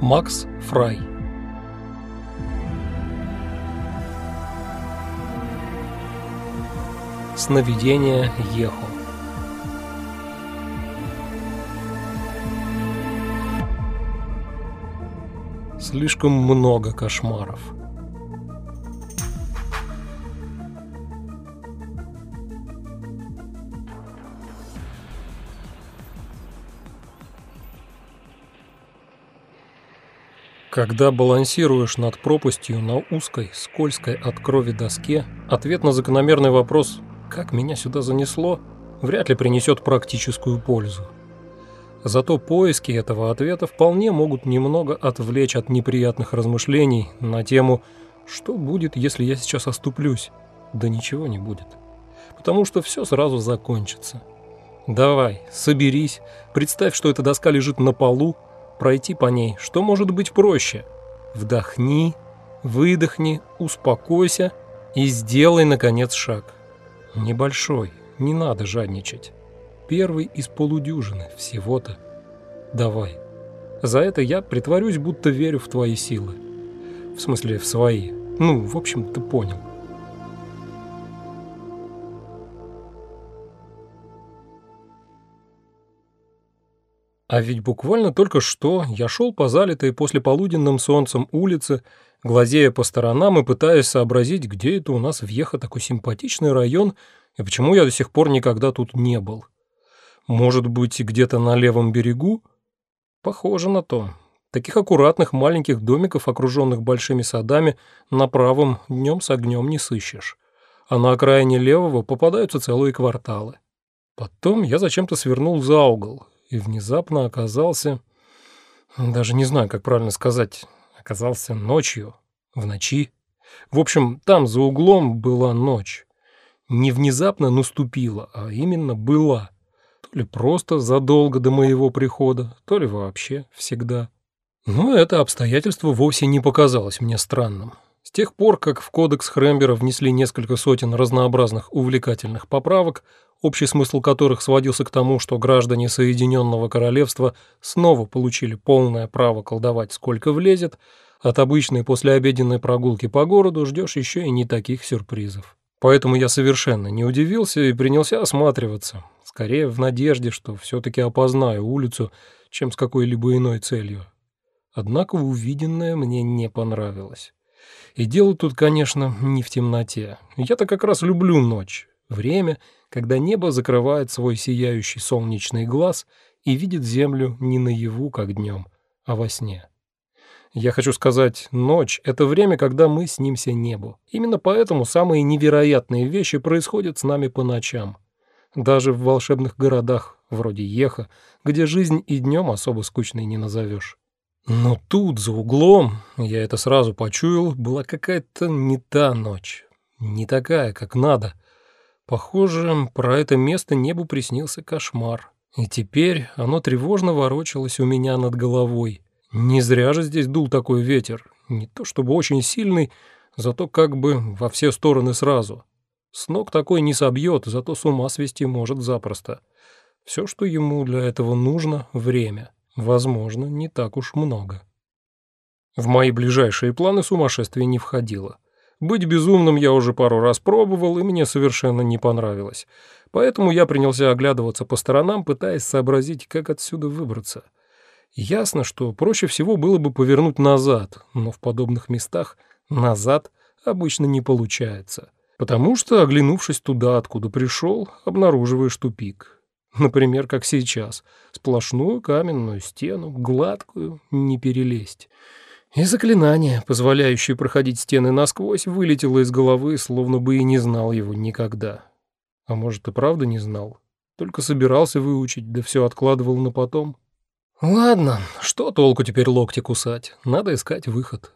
Макс Фрай Сновидение Ехо Слишком много кошмаров. Когда балансируешь над пропастью на узкой, скользкой от крови доске, ответ на закономерный вопрос «как меня сюда занесло?» вряд ли принесет практическую пользу. Зато поиски этого ответа вполне могут немного отвлечь от неприятных размышлений на тему «что будет, если я сейчас оступлюсь?» Да ничего не будет. Потому что все сразу закончится. Давай, соберись, представь, что эта доска лежит на полу, пройти по ней, что может быть проще? Вдохни, выдохни, успокойся и сделай, наконец, шаг. Небольшой, не надо жадничать. Первый из полудюжины, всего-то. Давай. За это я притворюсь, будто верю в твои силы. В смысле, в свои. Ну, в общем, ты понял. А ведь буквально только что я шел по залитой послеполуденным солнцем улице, глазея по сторонам и пытаясь сообразить, где это у нас въеха такой симпатичный район и почему я до сих пор никогда тут не был. Может быть, где-то на левом берегу? Похоже на то. Таких аккуратных маленьких домиков, окруженных большими садами, на правом днем с огнем не сыщешь. А на окраине левого попадаются целые кварталы. Потом я зачем-то свернул за угол и внезапно оказался... Даже не знаю, как правильно сказать. Оказался ночью, в ночи. В общем, там за углом была ночь. Не внезапно наступила, а именно была. То ли просто задолго до моего прихода, то ли вообще всегда. Но это обстоятельство вовсе не показалось мне странным. С тех пор, как в кодекс Хрембера внесли несколько сотен разнообразных увлекательных поправок, общий смысл которых сводился к тому, что граждане Соединенного Королевства снова получили полное право колдовать сколько влезет, от обычной послеобеденной прогулки по городу ждешь еще и не таких сюрпризов. Поэтому я совершенно не удивился и принялся осматриваться, скорее в надежде, что все-таки опознаю улицу, чем с какой-либо иной целью. Однако увиденное мне не понравилось. И дело тут, конечно, не в темноте. Я-то как раз люблю ночь, время, когда небо закрывает свой сияющий солнечный глаз и видит землю не наяву, как днем, а во сне. Я хочу сказать, ночь — это время, когда мы снимся небу. Именно поэтому самые невероятные вещи происходят с нами по ночам. Даже в волшебных городах, вроде Еха, где жизнь и днем особо скучной не назовешь. Но тут, за углом, я это сразу почуял, была какая-то не та ночь. Не такая, как надо. Похоже, про это место небу приснился кошмар. И теперь оно тревожно ворочалось у меня над головой. Не зря же здесь дул такой ветер. Не то чтобы очень сильный, зато как бы во все стороны сразу. С ног такой не собьет, зато с ума свести может запросто. Все, что ему для этого нужно — время. Возможно, не так уж много. В мои ближайшие планы сумасшествие не входило. Быть безумным я уже пару раз пробовал, и мне совершенно не понравилось. Поэтому я принялся оглядываться по сторонам, пытаясь сообразить, как отсюда выбраться. Ясно, что проще всего было бы повернуть назад, но в подобных местах назад обычно не получается. Потому что, оглянувшись туда, откуда пришел, обнаруживаешь тупик. Например, как сейчас. Сплошную каменную стену, гладкую, не перелезть. И заклинание, позволяющее проходить стены насквозь, вылетело из головы, словно бы и не знал его никогда. А может, и правда не знал? Только собирался выучить, да все откладывал на потом. Ладно, что толку теперь локти кусать? Надо искать выход.